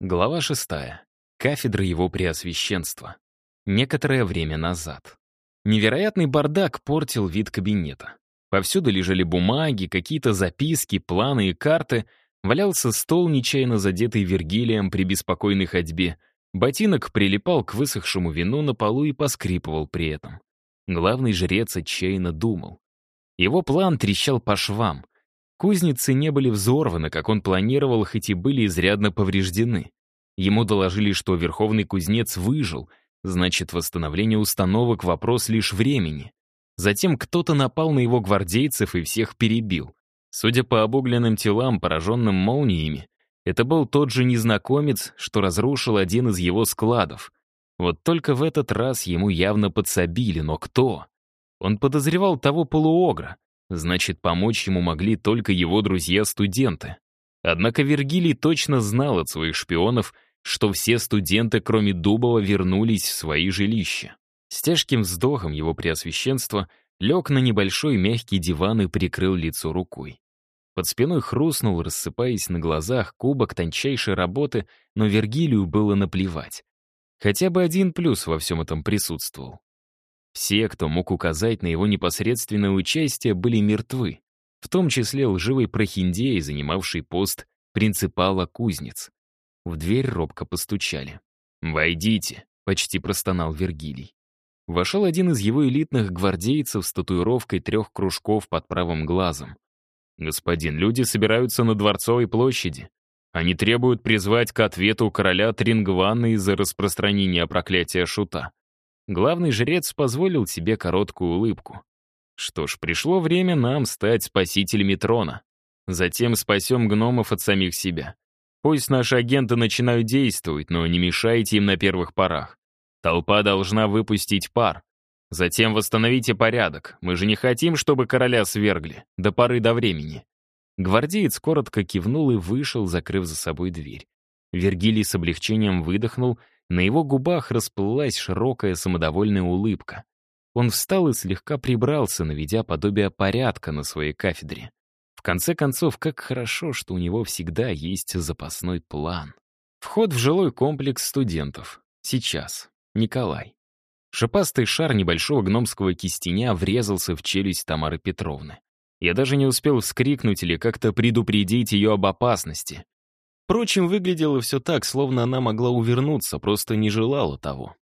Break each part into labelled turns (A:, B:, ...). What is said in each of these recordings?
A: Глава шестая. Кафедра его преосвященства. Некоторое время назад. Невероятный бардак портил вид кабинета. Повсюду лежали бумаги, какие-то записки, планы и карты. Валялся стол, нечаянно задетый Вергилием при беспокойной ходьбе. Ботинок прилипал к высохшему вину на полу и поскрипывал при этом. Главный жрец отчаянно думал. Его план трещал по швам. Кузницы не были взорваны, как он планировал, хоть и были изрядно повреждены. Ему доложили, что верховный кузнец выжил, значит, восстановление установок — вопрос лишь времени. Затем кто-то напал на его гвардейцев и всех перебил. Судя по обугленным телам, пораженным молниями, это был тот же незнакомец, что разрушил один из его складов. Вот только в этот раз ему явно подсобили, но кто? Он подозревал того полуогра, Значит, помочь ему могли только его друзья-студенты. Однако Вергилий точно знал от своих шпионов, что все студенты, кроме Дубова, вернулись в свои жилища. С тяжким вздохом его преосвященство лег на небольшой мягкий диван и прикрыл лицо рукой. Под спиной хрустнул, рассыпаясь на глазах, кубок тончайшей работы, но Вергилию было наплевать. Хотя бы один плюс во всем этом присутствовал. Все, кто мог указать на его непосредственное участие, были мертвы, в том числе лживый прохиндей, занимавший пост принципала кузнец. В дверь робко постучали. «Войдите», — почти простонал Вергилий. Вошел один из его элитных гвардейцев с татуировкой трех кружков под правым глазом. «Господин, люди собираются на Дворцовой площади. Они требуют призвать к ответу короля Трингвана из-за распространения проклятия Шута. Главный жрец позволил себе короткую улыбку. Что ж, пришло время нам стать спасителями трона. Затем спасем гномов от самих себя. Пусть наши агенты начинают действовать, но не мешайте им на первых порах. Толпа должна выпустить пар. Затем восстановите порядок. Мы же не хотим, чтобы короля свергли. До поры до времени. Гвардеец коротко кивнул и вышел, закрыв за собой дверь. Вергилий с облегчением выдохнул на его губах расплылась широкая самодовольная улыбка. Он встал и слегка прибрался, наведя подобие порядка на своей кафедре. В конце концов, как хорошо, что у него всегда есть запасной план. Вход в жилой комплекс студентов. Сейчас. Николай. Шипастый шар небольшого гномского кистеня врезался в челюсть Тамары Петровны. Я даже не успел вскрикнуть или как-то предупредить ее об опасности. Впрочем, выглядело все так, словно она могла увернуться, просто не желала того.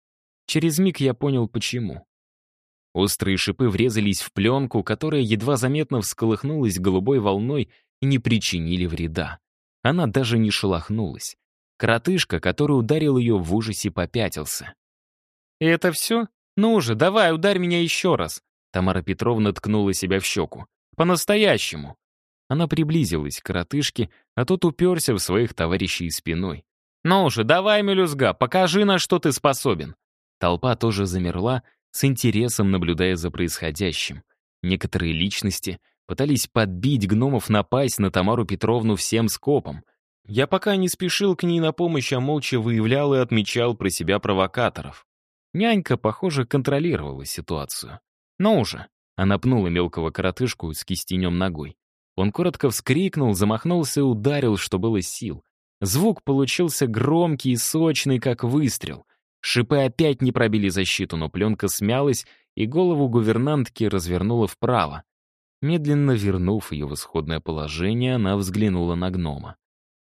A: Через миг я понял, почему. Острые шипы врезались в пленку, которая едва заметно всколыхнулась голубой волной и не причинили вреда. Она даже не шелохнулась. Коротышка, который ударил ее в ужасе, попятился. «И это все? Ну же, давай, ударь меня еще раз!» Тамара Петровна ткнула себя в щеку. «По-настоящему!» Она приблизилась к коротышке, а тот уперся в своих товарищей спиной. «Ну же, давай, мелюзга, покажи, на что ты способен!» Толпа тоже замерла, с интересом наблюдая за происходящим. Некоторые личности пытались подбить гномов напасть на Тамару Петровну всем скопом. Я пока не спешил к ней на помощь, а молча выявлял и отмечал про себя провокаторов. Нянька, похоже, контролировала ситуацию. «Ну уже!» — она пнула мелкого коротышку с кистенем ногой. Он коротко вскрикнул, замахнулся и ударил, что было сил. Звук получился громкий и сочный, как выстрел. Шипы опять не пробили защиту, но пленка смялась, и голову гувернантки развернула вправо. Медленно вернув ее в исходное положение, она взглянула на гнома.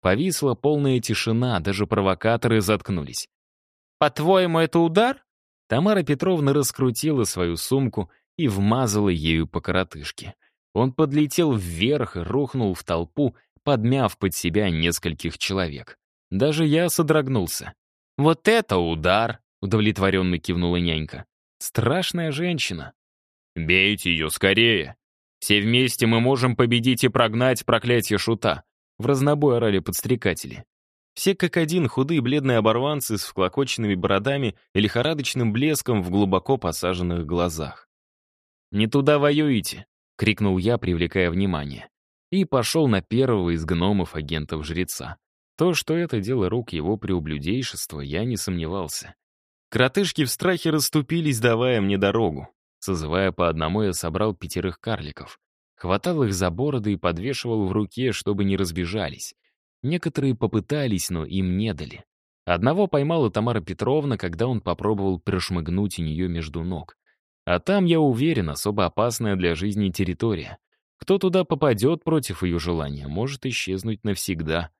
A: Повисла полная тишина, даже провокаторы заткнулись. «По-твоему, это удар?» Тамара Петровна раскрутила свою сумку и вмазала ею по коротышке. Он подлетел вверх рухнул в толпу, подмяв под себя нескольких человек. Даже я содрогнулся. «Вот это удар!» — удовлетворенно кивнула нянька. «Страшная женщина». «Бейте ее скорее! Все вместе мы можем победить и прогнать проклятие шута!» В разнобой орали подстрекатели. Все как один худые бледные оборванцы с вклокоченными бородами и лихорадочным блеском в глубоко посаженных глазах. «Не туда воюете!» — крикнул я, привлекая внимание. И пошел на первого из гномов агентов жреца. То, что это дело рук его преублюдейшества, я не сомневался. Кротышки в страхе расступились, давая мне дорогу. Созывая по одному, я собрал пятерых карликов. Хватал их за бороды и подвешивал в руке, чтобы не разбежались. Некоторые попытались, но им не дали. Одного поймала Тамара Петровна, когда он попробовал прошмыгнуть у нее между ног. А там, я уверен, особо опасная для жизни территория. Кто туда попадет против ее желания, может исчезнуть навсегда.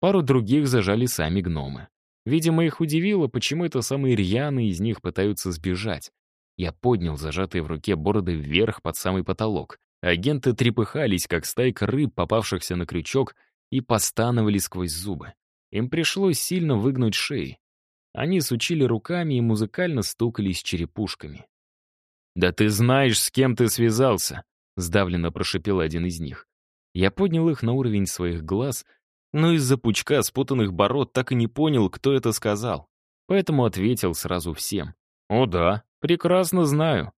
A: Пару других зажали сами гномы. Видимо, их удивило, почему это самые рьяные из них пытаются сбежать. Я поднял зажатые в руке бороды вверх под самый потолок. Агенты трепыхались, как стайка рыб, попавшихся на крючок, и постановали сквозь зубы. Им пришлось сильно выгнуть шеи. Они сучили руками и музыкально стукались черепушками. «Да ты знаешь, с кем ты связался!» — сдавленно прошипел один из них. Я поднял их на уровень своих глаз, но из-за пучка спутанных бород так и не понял, кто это сказал. Поэтому ответил сразу всем. «О да, прекрасно знаю».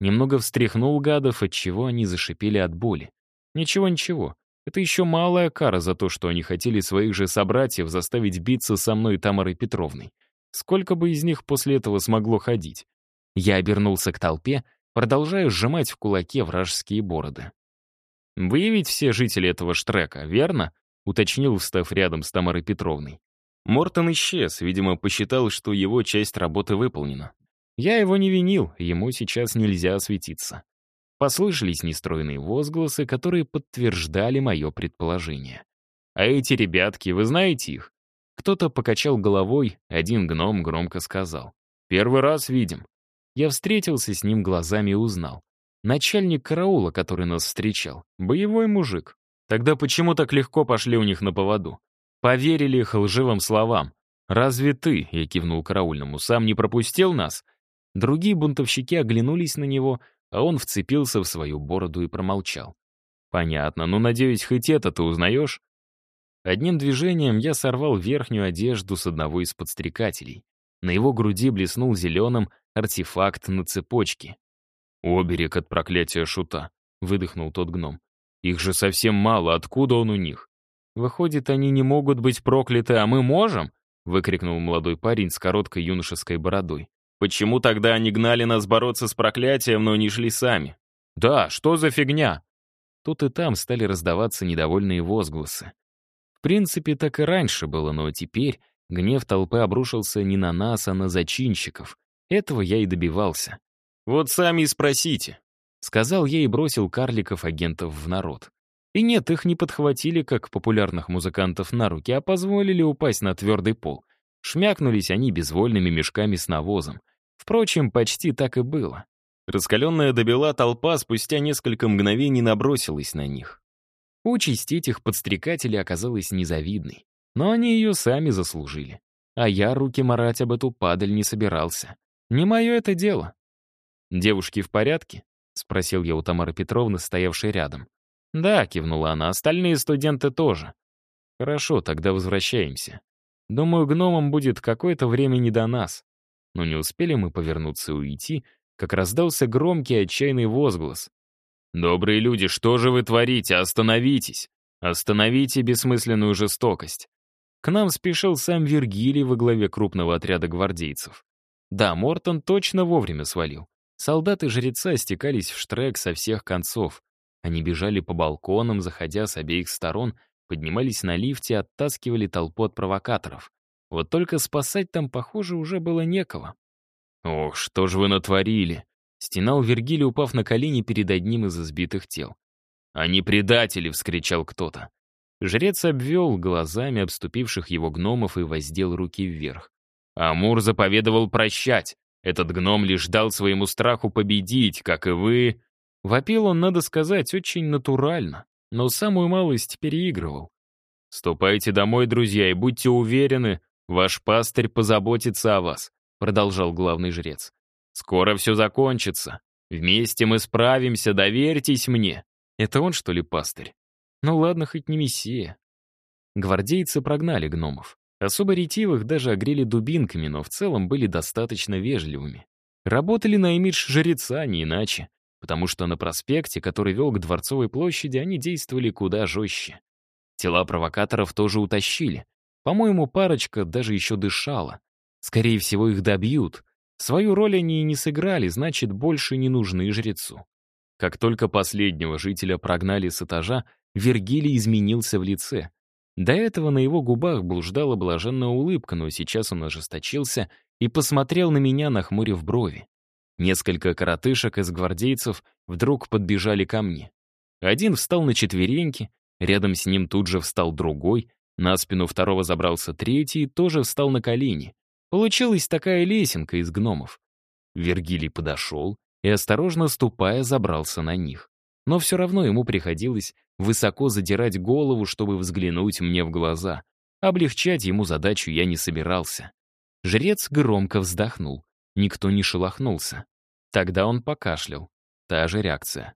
A: Немного встряхнул гадов, отчего они зашипели от боли. «Ничего-ничего, это еще малая кара за то, что они хотели своих же собратьев заставить биться со мной Тамарой Петровной. Сколько бы из них после этого смогло ходить? Я обернулся к толпе, продолжая сжимать в кулаке вражеские бороды. «Вы ведь все жители этого штрека, верно?» — уточнил, встав рядом с Тамарой Петровной. Мортон исчез, видимо, посчитал, что его часть работы выполнена. Я его не винил, ему сейчас нельзя осветиться. Послышались нестройные возгласы, которые подтверждали мое предположение. «А эти ребятки, вы знаете их?» Кто-то покачал головой, один гном громко сказал. «Первый раз видим». Я встретился с ним глазами и узнал. Начальник караула, который нас встречал. Боевой мужик. Тогда почему так легко пошли у них на поводу? Поверили их лживым словам. «Разве ты, — я кивнул караульному, — сам не пропустил нас?» Другие бунтовщики оглянулись на него, а он вцепился в свою бороду и промолчал. «Понятно, но, надеюсь, хоть это ты узнаешь?» Одним движением я сорвал верхнюю одежду с одного из подстрекателей. На его груди блеснул зеленым артефакт на цепочке. «Оберег от проклятия шута», — выдохнул тот гном. «Их же совсем мало, откуда он у них?» «Выходит, они не могут быть прокляты, а мы можем?» — выкрикнул молодой парень с короткой юношеской бородой. Почему тогда они гнали нас бороться с проклятием, но не шли сами? Да, что за фигня? Тут и там стали раздаваться недовольные возгласы. В принципе, так и раньше было, но теперь гнев толпы обрушился не на нас, а на зачинщиков. Этого я и добивался. «Вот сами и спросите», — сказал я и бросил карликов-агентов в народ. И нет, их не подхватили, как популярных музыкантов, на руки, а позволили упасть на твердый пол. Шмякнулись они безвольными мешками с навозом. Впрочем, почти так и было. Раскаленная добела толпа спустя несколько мгновений набросилась на них. Участь этих подстрекателей оказалась незавидной, но они ее сами заслужили. А я руки марать об эту падаль не собирался. Не мое это дело. «Девушки в порядке?» — спросил я у Тамары Петровны, стоявшей рядом. «Да», — кивнула она, — «остальные студенты тоже». «Хорошо, тогда возвращаемся. Думаю, гномам будет какое-то время не до нас. Но не успели мы повернуться и уйти, как раздался громкий отчаянный возглас. «Добрые люди, что же вы творите? Остановитесь! Остановите бессмысленную жестокость!» К нам спешил сам Вергилий во главе крупного отряда гвардейцев. Да, Мортон точно вовремя свалил. Солдаты жреца стекались в штрек со всех концов. Они бежали по балконам, заходя с обеих сторон, поднимались на лифте, оттаскивали толпу от провокаторов. Вот только спасать там, похоже, уже было некого. «Ох, что же вы натворили!» — стенал Вергилий, упав на колени перед одним из избитых тел. «Они предатели!» — вскричал кто-то. Жрец обвел глазами обступивших его гномов и воздел руки вверх. Амур заповедовал прощать. Этот гном лишь дал своему страху победить, как и вы. Вопил он, надо сказать, очень натурально, но самую малость переигрывал. «Ступайте домой, друзья, и будьте уверены, «Ваш пастырь позаботится о вас», — продолжал главный жрец. «Скоро все закончится. Вместе мы справимся, доверьтесь мне». Это он, что ли, пастырь? Ну ладно, хоть не мессия. Гвардейцы прогнали гномов. Особо ретивых даже огрели дубинками, но в целом были достаточно вежливыми. Работали на имидж жреца, не иначе, потому что на проспекте, который вел к Дворцовой площади, они действовали куда жестче. Тела провокаторов тоже утащили, по-моему, парочка даже еще дышала. Скорее всего, их добьют. Свою роль они и не сыграли, значит, больше не нужны жрецу. Как только последнего жителя прогнали с этажа, Вергилий изменился в лице. До этого на его губах блуждала блаженная улыбка, но сейчас он ожесточился и посмотрел на меня, нахмурив брови. Несколько коротышек из гвардейцев вдруг подбежали ко мне. Один встал на четвереньки, рядом с ним тут же встал другой, на спину второго забрался третий тоже встал на колени. Получилась такая лесенка из гномов. Вергилий подошел и, осторожно ступая, забрался на них. Но все равно ему приходилось высоко задирать голову, чтобы взглянуть мне в глаза. Облегчать ему задачу я не собирался. Жрец громко вздохнул. Никто не шелохнулся. Тогда он покашлял. Та же реакция.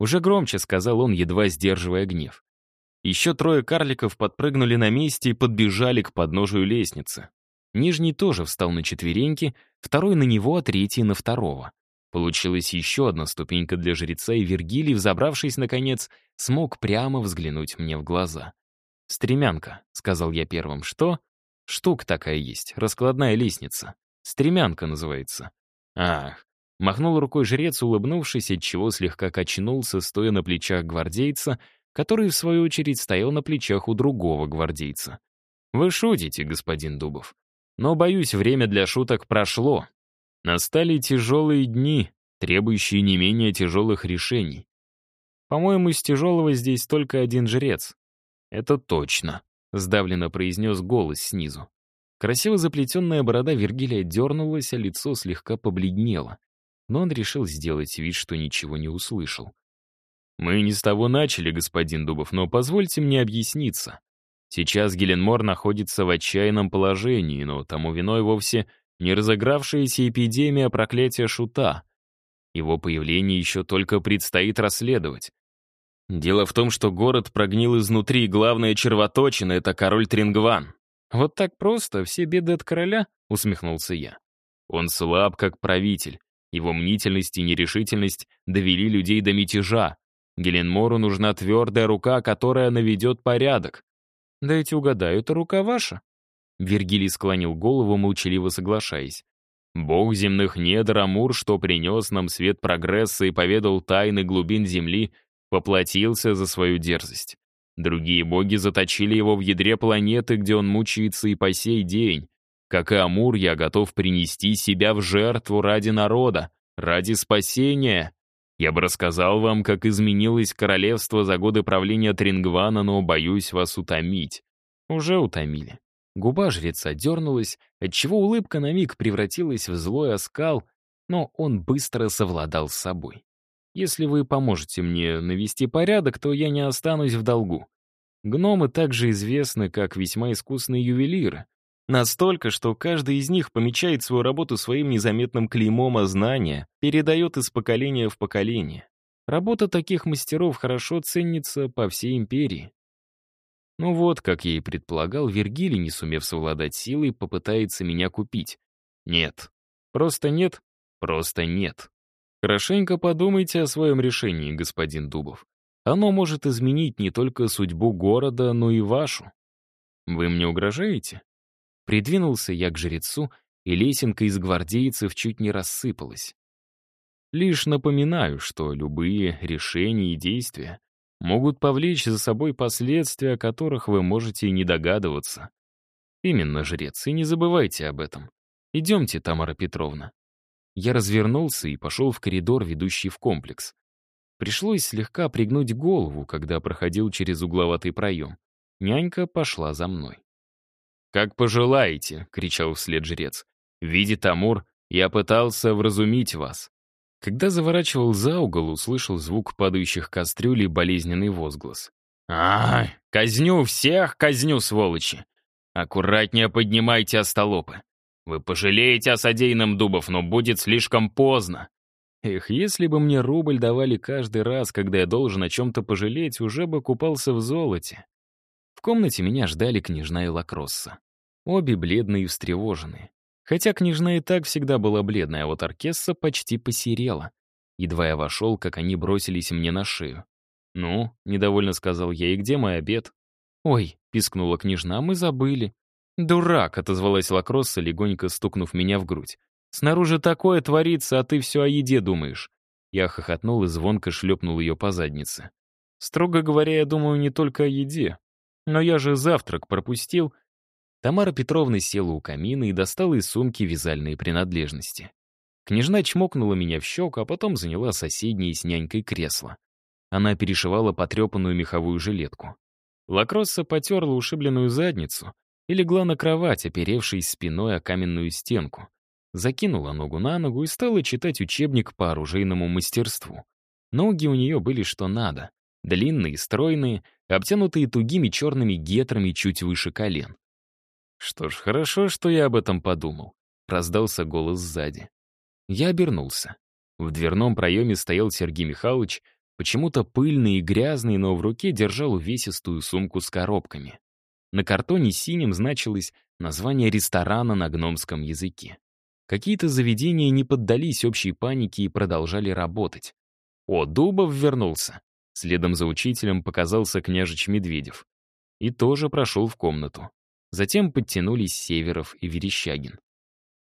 A: Уже громче сказал он, едва сдерживая гнев. Еще трое карликов подпрыгнули на месте и подбежали к подножию лестницы. Нижний тоже встал на четвереньки, второй на него, а третий на второго. Получилась еще одна ступенька для жреца, и Вергилий, взобравшись, наконец, смог прямо взглянуть мне в глаза. «Стремянка», — сказал я первым. «Что?» «Штука такая есть, раскладная лестница. Стремянка называется». «Ах». Махнул рукой жрец, улыбнувшись, отчего слегка качнулся, стоя на плечах гвардейца, который, в свою очередь, стоял на плечах у другого гвардейца. «Вы шутите, господин Дубов. Но, боюсь, время для шуток прошло. Настали тяжелые дни, требующие не менее тяжелых решений. По-моему, из тяжелого здесь только один жрец. Это точно», — сдавленно произнес голос снизу. Красиво заплетенная борода Вергилия дернулась, а лицо слегка побледнело. Но он решил сделать вид, что ничего не услышал. «Мы не с того начали, господин Дубов, но позвольте мне объясниться. Сейчас Геленмор находится в отчаянном положении, но тому виной вовсе не разыгравшаяся эпидемия проклятия Шута. Его появление еще только предстоит расследовать. Дело в том, что город прогнил изнутри, главная червоточина — это король Трингван. «Вот так просто, все беды от короля?» — усмехнулся я. Он слаб, как правитель. Его мнительность и нерешительность довели людей до мятежа. Геленмору нужна твердая рука, которая наведет порядок. Дайте угадаю, это рука ваша?» Вергилий склонил голову, молчаливо соглашаясь. «Бог земных недр Амур, что принес нам свет прогресса и поведал тайны глубин земли, поплатился за свою дерзость. Другие боги заточили его в ядре планеты, где он мучается и по сей день. Как и Амур, я готов принести себя в жертву ради народа, ради спасения. Я бы рассказал вам, как изменилось королевство за годы правления Трингвана, но боюсь вас утомить. Уже утомили. Губа жреца дернулась, отчего улыбка на миг превратилась в злой оскал, но он быстро совладал с собой. Если вы поможете мне навести порядок, то я не останусь в долгу. Гномы также известны как весьма искусные ювелиры. Настолько, что каждый из них помечает свою работу своим незаметным клеймом о знания, передает из поколения в поколение. Работа таких мастеров хорошо ценится по всей империи. Ну вот, как я и предполагал, Вергилий, не сумев совладать силой, попытается меня купить. Нет. Просто нет. Просто нет. Хорошенько подумайте о своем решении, господин Дубов. Оно может изменить не только судьбу города, но и вашу. Вы мне угрожаете? Придвинулся я к жрецу, и лесенка из гвардейцев чуть не рассыпалась. Лишь напоминаю, что любые решения и действия могут повлечь за собой последствия, о которых вы можете и не догадываться. Именно, жрец, и не забывайте об этом. Идемте, Тамара Петровна. Я развернулся и пошел в коридор, ведущий в комплекс. Пришлось слегка пригнуть голову, когда проходил через угловатый проем. Нянька пошла за мной. «Как пожелаете!» — кричал вслед жрец. «Видит Амур, я пытался вразумить вас». Когда заворачивал за угол, услышал звук падающих кастрюль и болезненный возглас. «Ай, казню всех, казню, сволочи! Аккуратнее поднимайте остолопы. Вы пожалеете о содеянном Дубов, но будет слишком поздно. Эх, если бы мне рубль давали каждый раз, когда я должен о чем-то пожалеть, уже бы купался в золоте. В комнате меня ждали княжна и Лакросса. Обе бледные и встревоженные. Хотя княжна и так всегда была бледная, а вот Аркесса почти посерела. Едва я вошел, как они бросились мне на шею. «Ну», — недовольно сказал я, — «и где мой обед?» «Ой», — пискнула княжна, — «мы забыли». «Дурак», — отозвалась Лакросса, легонько стукнув меня в грудь. «Снаружи такое творится, а ты все о еде думаешь». Я хохотнул и звонко шлепнул ее по заднице. «Строго говоря, я думаю не только о еде. Но я же завтрак пропустил. Тамара Петровна села у камина и достала из сумки вязальные принадлежности. Княжна чмокнула меня в щеку, а потом заняла соседнее с нянькой кресло. Она перешивала потрепанную меховую жилетку. Лакросса потерла ушибленную задницу и легла на кровать, оперевшись спиной о каменную стенку. Закинула ногу на ногу и стала читать учебник по оружейному мастерству. Ноги у нее были что надо. Длинные, стройные, обтянутые тугими черными гетрами чуть выше колен. «Что ж, хорошо, что я об этом подумал», — раздался голос сзади. Я обернулся. В дверном проеме стоял Сергей Михайлович, почему-то пыльный и грязный, но в руке держал увесистую сумку с коробками. На картоне синим значилось название ресторана на гномском языке. Какие-то заведения не поддались общей панике и продолжали работать. О, Дубов вернулся. Следом за учителем показался княжич Медведев. И тоже прошел в комнату. Затем подтянулись Северов и Верещагин.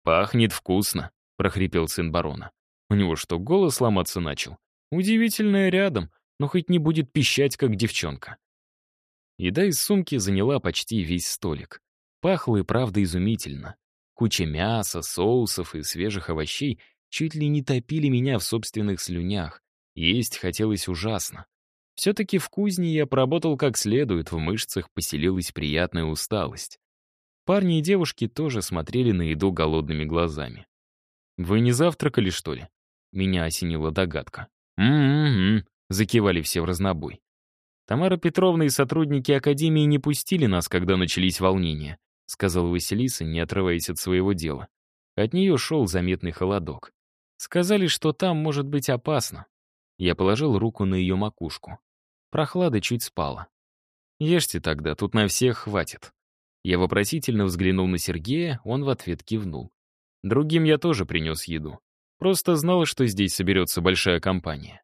A: «Пахнет вкусно», — прохрипел сын барона. У него что, голос ломаться начал? Удивительное рядом, но хоть не будет пищать, как девчонка. Еда из сумки заняла почти весь столик. Пахло и правда изумительно. Куча мяса, соусов и свежих овощей чуть ли не топили меня в собственных слюнях. Есть хотелось ужасно. Все-таки в кузне я поработал как следует, в мышцах поселилась приятная усталость. Парни и девушки тоже смотрели на еду голодными глазами. «Вы не завтракали, что ли?» Меня осенила догадка. «М-м-м», закивали все в разнобой. Тамара Петровна и сотрудники Академии не пустили нас, когда начались волнения, сказала Василиса, не отрываясь от своего дела. От нее шел заметный холодок. Сказали, что там может быть опасно. Я положил руку на ее макушку. Прохлада чуть спала. «Ешьте тогда, тут на всех хватит». Я вопросительно взглянул на Сергея, он в ответ кивнул. Другим я тоже принес еду. Просто знал, что здесь соберется большая компания.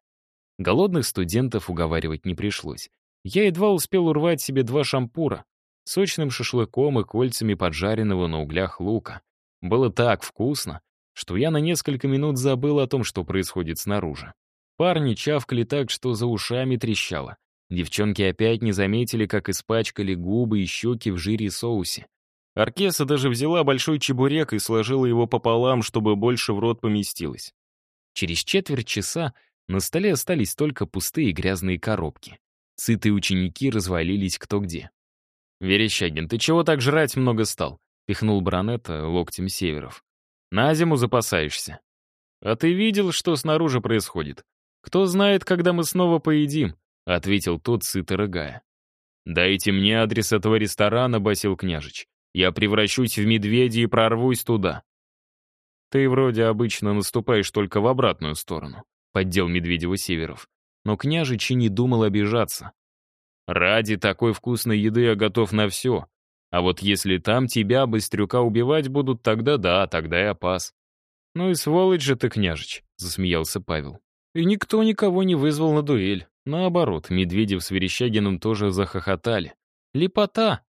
A: Голодных студентов уговаривать не пришлось. Я едва успел урвать себе два шампура, сочным шашлыком и кольцами поджаренного на углях лука. Было так вкусно, что я на несколько минут забыл о том, что происходит снаружи. Парни чавкали так, что за ушами трещало. Девчонки опять не заметили, как испачкали губы и щеки в жире соусе. Аркеса даже взяла большой чебурек и сложила его пополам, чтобы больше в рот поместилось. Через четверть часа на столе остались только пустые грязные коробки. Сытые ученики развалились кто где. «Верещагин, ты чего так жрать много стал?» — пихнул баронета локтем Северов. «На зиму запасаешься». «А ты видел, что снаружи происходит? «Кто знает, когда мы снова поедим», — ответил тот, сыто рыгая. «Дайте мне адрес этого ресторана», — басил княжич. «Я превращусь в медведя и прорвусь туда». «Ты вроде обычно наступаешь только в обратную сторону», — поддел Медведева Северов. Но княжич и не думал обижаться. «Ради такой вкусной еды я готов на все. А вот если там тебя, быстрюка, убивать будут, тогда да, тогда я пас». «Ну и сволочь же ты, княжич», — засмеялся Павел. И никто никого не вызвал на дуэль. Наоборот, Медведев с Верещагиным тоже захохотали. Лепота!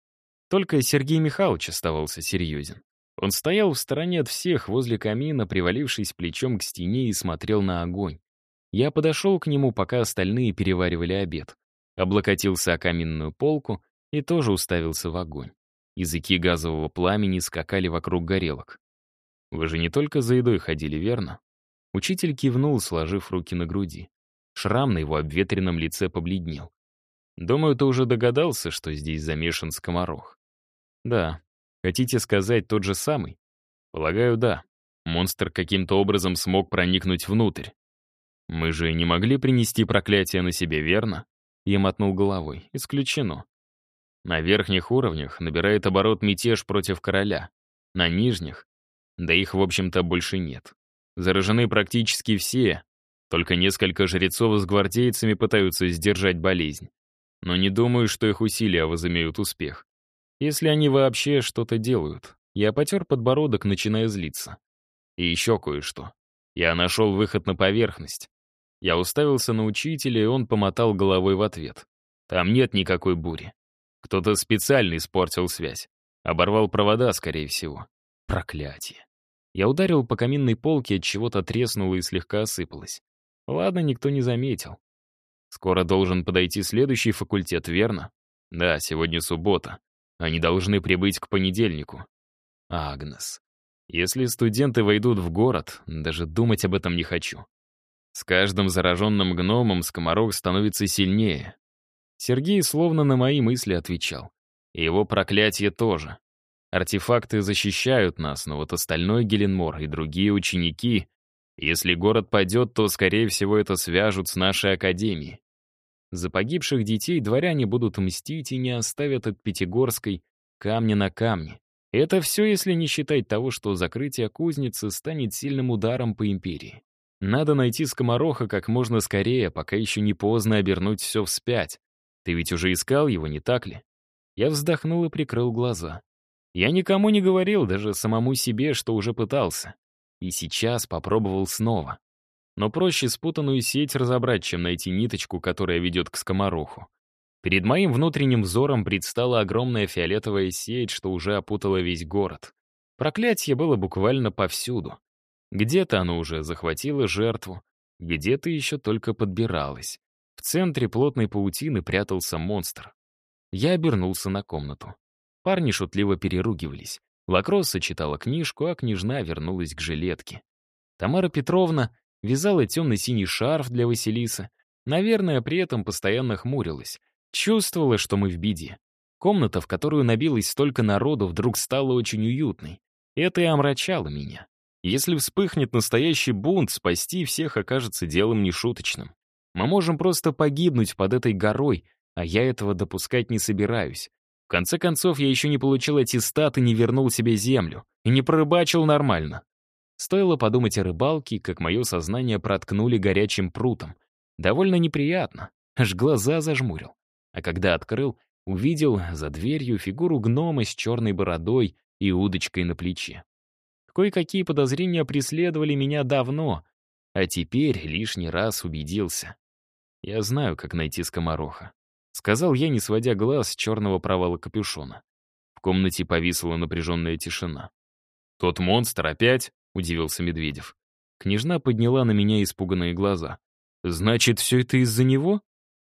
A: Только Сергей Михайлович оставался серьезен. Он стоял в стороне от всех, возле камина, привалившись плечом к стене и смотрел на огонь. Я подошел к нему, пока остальные переваривали обед. Облокотился о каминную полку и тоже уставился в огонь. Языки газового пламени скакали вокруг горелок. «Вы же не только за едой ходили, верно?» Учитель кивнул, сложив руки на груди. Шрам на его обветренном лице побледнел. «Думаю, ты уже догадался, что здесь замешан скоморох». «Да. Хотите сказать тот же самый?» «Полагаю, да. Монстр каким-то образом смог проникнуть внутрь. Мы же не могли принести проклятие на себе, верно?» Я мотнул головой. «Исключено. На верхних уровнях набирает оборот мятеж против короля. На нижних, да их, в общем-то, больше нет. Заражены практически все, только несколько жрецов с гвардейцами пытаются сдержать болезнь. Но не думаю, что их усилия возымеют успех. Если они вообще что-то делают. Я потер подбородок, начиная злиться. И еще кое-что. Я нашел выход на поверхность. Я уставился на учителя, и он помотал головой в ответ. Там нет никакой бури. Кто-то специально испортил связь. Оборвал провода, скорее всего. Проклятие. Я ударил по каминной полке, от чего-то треснуло и слегка осыпалось. Ладно, никто не заметил. Скоро должен подойти следующий факультет, верно? Да, сегодня суббота. Они должны прибыть к понедельнику. Агнес. Если студенты войдут в город, даже думать об этом не хочу. С каждым зараженным гномом скоморох становится сильнее. Сергей словно на мои мысли отвечал. И его проклятие тоже. Артефакты защищают нас, но вот остальной Геленмор и другие ученики, если город падет, то, скорее всего, это свяжут с нашей академией. За погибших детей дворяне будут мстить и не оставят от Пятигорской камня на камне. Это все, если не считать того, что закрытие кузницы станет сильным ударом по империи. Надо найти скомороха как можно скорее, пока еще не поздно обернуть все вспять. Ты ведь уже искал его, не так ли? Я вздохнул и прикрыл глаза. Я никому не говорил, даже самому себе, что уже пытался. И сейчас попробовал снова. Но проще спутанную сеть разобрать, чем найти ниточку, которая ведет к скомороху. Перед моим внутренним взором предстала огромная фиолетовая сеть, что уже опутала весь город. Проклятие было буквально повсюду. Где-то оно уже захватило жертву, где-то еще только подбиралось. В центре плотной паутины прятался монстр. Я обернулся на комнату. Парни шутливо переругивались. Лакросса читала книжку, а княжна вернулась к жилетке. Тамара Петровна вязала темно-синий шарф для Василисы. Наверное, при этом постоянно хмурилась. Чувствовала, что мы в беде. Комната, в которую набилось столько народу, вдруг стала очень уютной. Это и омрачало меня. Если вспыхнет настоящий бунт, спасти всех окажется делом нешуточным. Мы можем просто погибнуть под этой горой, а я этого допускать не собираюсь. В конце концов, я еще не получил аттестат и не вернул себе землю. И не прорыбачил нормально. Стоило подумать о рыбалке, как мое сознание проткнули горячим прутом. Довольно неприятно. Аж глаза зажмурил. А когда открыл, увидел за дверью фигуру гнома с черной бородой и удочкой на плече. Кое-какие подозрения преследовали меня давно, а теперь лишний раз убедился. Я знаю, как найти скомороха. Сказал я, не сводя глаз с черного провала капюшона. В комнате повисла напряженная тишина. «Тот монстр опять?» — удивился Медведев. Княжна подняла на меня испуганные глаза. «Значит, все это из-за него?»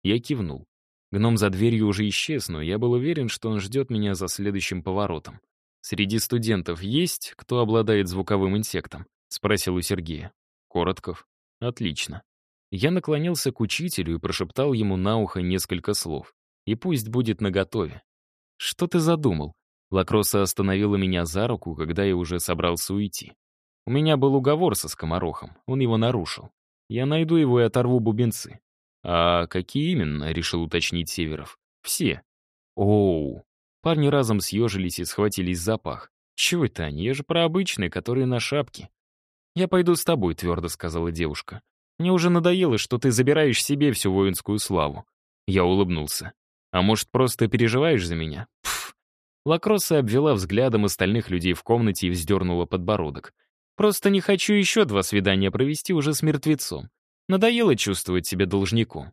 A: Я кивнул. Гном за дверью уже исчез, но я был уверен, что он ждет меня за следующим поворотом. «Среди студентов есть, кто обладает звуковым инсектом?» — спросил у Сергея. «Коротков. Отлично». Я наклонился к учителю и прошептал ему на ухо несколько слов. И пусть будет наготове. «Что ты задумал?» Лакроса остановила меня за руку, когда я уже собрался уйти. У меня был уговор со скоморохом, он его нарушил. Я найду его и оторву бубенцы. «А какие именно?» — решил уточнить Северов. «Все». «Оу». Парни разом съежились и схватились за пах. «Чего это они? Я же про обычные, которые на шапке». «Я пойду с тобой», — твердо сказала девушка. «Мне уже надоело, что ты забираешь себе всю воинскую славу». Я улыбнулся. «А может, просто переживаешь за меня?» Пф. Лакросса обвела взглядом остальных людей в комнате и вздернула подбородок. «Просто не хочу еще два свидания провести уже с мертвецом. Надоело чувствовать себя должником».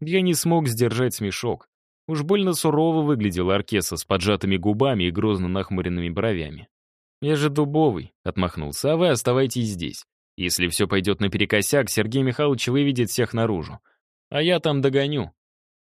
A: Я не смог сдержать смешок. Уж больно сурово выглядел Аркеса с поджатыми губами и грозно нахмуренными бровями. «Я же дубовый», — отмахнулся, — «а вы оставайтесь здесь. Если все пойдет наперекосяк, Сергей Михайлович выведет всех наружу. А я там догоню».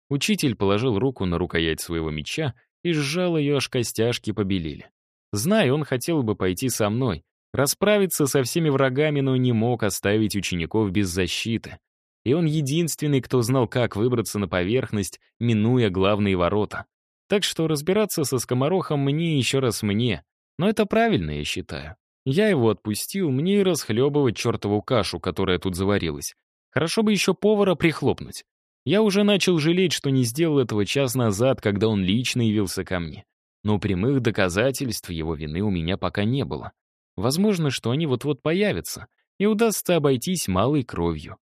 A: Учитель положил руку на рукоять своего меча и сжал ее, аж костяшки побелели. Знаю, он хотел бы пойти со мной, расправиться со всеми врагами, но не мог оставить учеников без защиты и он единственный, кто знал, как выбраться на поверхность, минуя главные ворота. Так что разбираться со скоморохом мне еще раз мне. Но это правильно, я считаю. Я его отпустил, мне и расхлебывать чертову кашу, которая тут заварилась. Хорошо бы еще повара прихлопнуть. Я уже начал жалеть, что не сделал этого час назад, когда он лично явился ко мне. Но прямых доказательств его вины у меня пока не было. Возможно, что они вот-вот появятся, и удастся обойтись малой кровью.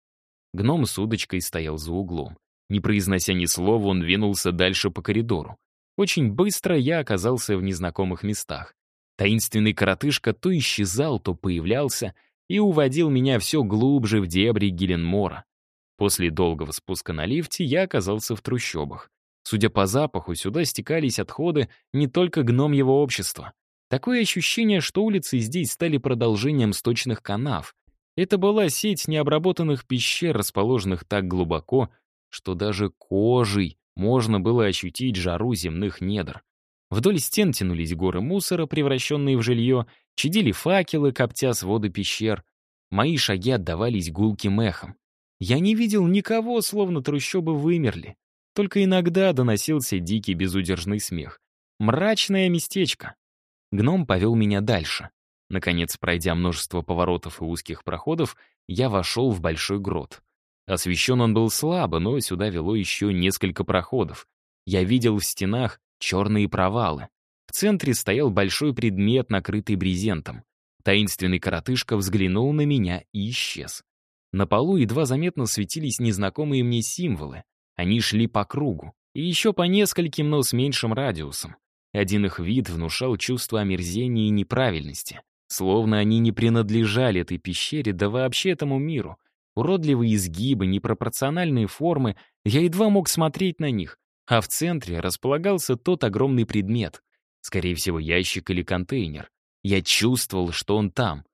A: Гном с удочкой стоял за углом. Не произнося ни слова, он двинулся дальше по коридору. Очень быстро я оказался в незнакомых местах. Таинственный коротышка то исчезал, то появлялся и уводил меня все глубже в дебри Геленмора. После долгого спуска на лифте я оказался в трущобах. Судя по запаху, сюда стекались отходы не только гном его общества. Такое ощущение, что улицы здесь стали продолжением сточных канав, это была сеть необработанных пещер, расположенных так глубоко, что даже кожей можно было ощутить жару земных недр. Вдоль стен тянулись горы мусора, превращенные в жилье, чадили факелы, коптя своды пещер. Мои шаги отдавались гулким эхом. Я не видел никого, словно трущобы вымерли. Только иногда доносился дикий безудержный смех. Мрачное местечко. Гном повел меня дальше. Наконец, пройдя множество поворотов и узких проходов, я вошел в большой грот. Освещен он был слабо, но сюда вело еще несколько проходов. Я видел в стенах черные провалы. В центре стоял большой предмет, накрытый брезентом. Таинственный коротышка взглянул на меня и исчез. На полу едва заметно светились незнакомые мне символы. Они шли по кругу, и еще по нескольким, но с меньшим радиусом. Один их вид внушал чувство омерзения и неправильности. Словно они не принадлежали этой пещере, да вообще этому миру. Уродливые изгибы, непропорциональные формы, я едва мог смотреть на них, а в центре располагался тот огромный предмет. Скорее всего, ящик или контейнер. Я чувствовал, что он там.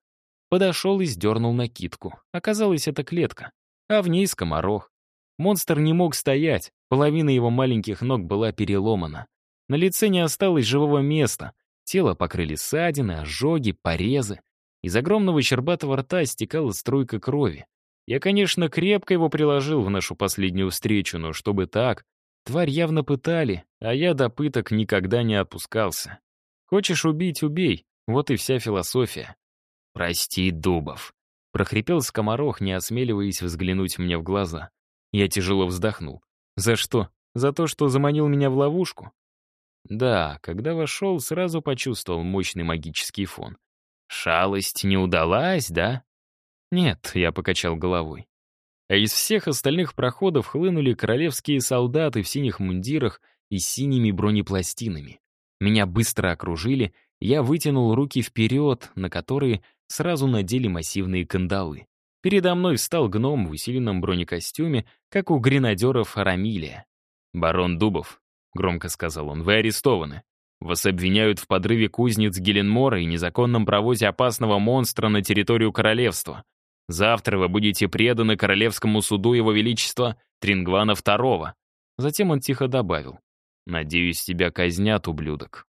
A: Подошел и сдернул накидку. Оказалось, это клетка. А в ней скоморох. Монстр не мог стоять, половина его маленьких ног была переломана. На лице не осталось живого места. Тело покрыли ссадины, ожоги, порезы. Из огромного щербатого рта стекала струйка крови. Я, конечно, крепко его приложил в нашу последнюю встречу, но чтобы так, тварь явно пытали, а я до пыток никогда не отпускался. Хочешь убить — убей, вот и вся философия. «Прости, Дубов», — прохрипел скоморох, не осмеливаясь взглянуть мне в глаза. Я тяжело вздохнул. «За что? За то, что заманил меня в ловушку?» Да, когда вошел, сразу почувствовал мощный магический фон. «Шалость не удалась, да?» «Нет», — я покачал головой. А из всех остальных проходов хлынули королевские солдаты в синих мундирах и синими бронепластинами. Меня быстро окружили, я вытянул руки вперед, на которые сразу надели массивные кандалы. Передо мной встал гном в усиленном бронекостюме, как у гренадеров Арамилия. «Барон Дубов», — громко сказал он, — «вы арестованы. Вас обвиняют в подрыве кузнец Геленмора и незаконном провозе опасного монстра на территорию королевства. Завтра вы будете преданы королевскому суду его величества Трингвана II. Затем он тихо добавил. «Надеюсь, тебя казнят, ублюдок».